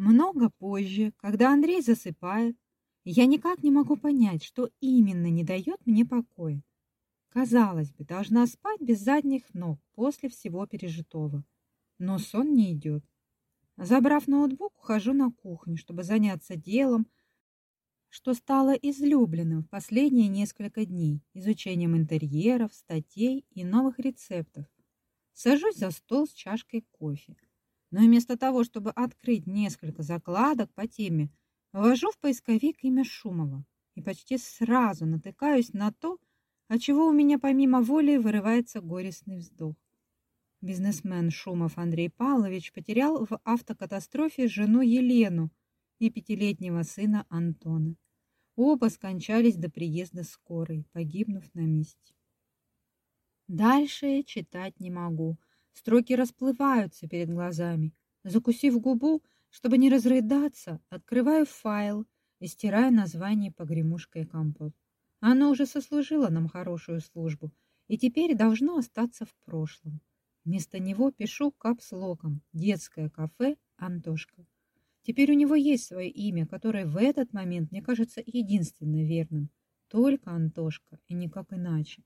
Много позже, когда Андрей засыпает, я никак не могу понять, что именно не дает мне покоя. Казалось бы, должна спать без задних ног после всего пережитого. Но сон не идет. Забрав ноутбук, ухожу на кухню, чтобы заняться делом, что стало излюбленным в последние несколько дней, изучением интерьеров, статей и новых рецептов. Сажусь за стол с чашкой кофе. Но вместо того, чтобы открыть несколько закладок по теме, ввожу в поисковик имя Шумова и почти сразу натыкаюсь на то, от чего у меня помимо воли вырывается горестный вздох. Бизнесмен Шумов Андрей Павлович потерял в автокатастрофе жену Елену и пятилетнего сына Антона. Оба скончались до приезда скорой, погибнув на месте. Дальше читать не могу. Строки расплываются перед глазами. Закусив губу, чтобы не разрыдаться, открываю файл и стираю название погремушка и компот. Оно уже сослужило нам хорошую службу и теперь должно остаться в прошлом. Вместо него пишу капслоком «Детское кафе Антошка». Теперь у него есть свое имя, которое в этот момент мне кажется единственно верным. Только Антошка и никак иначе.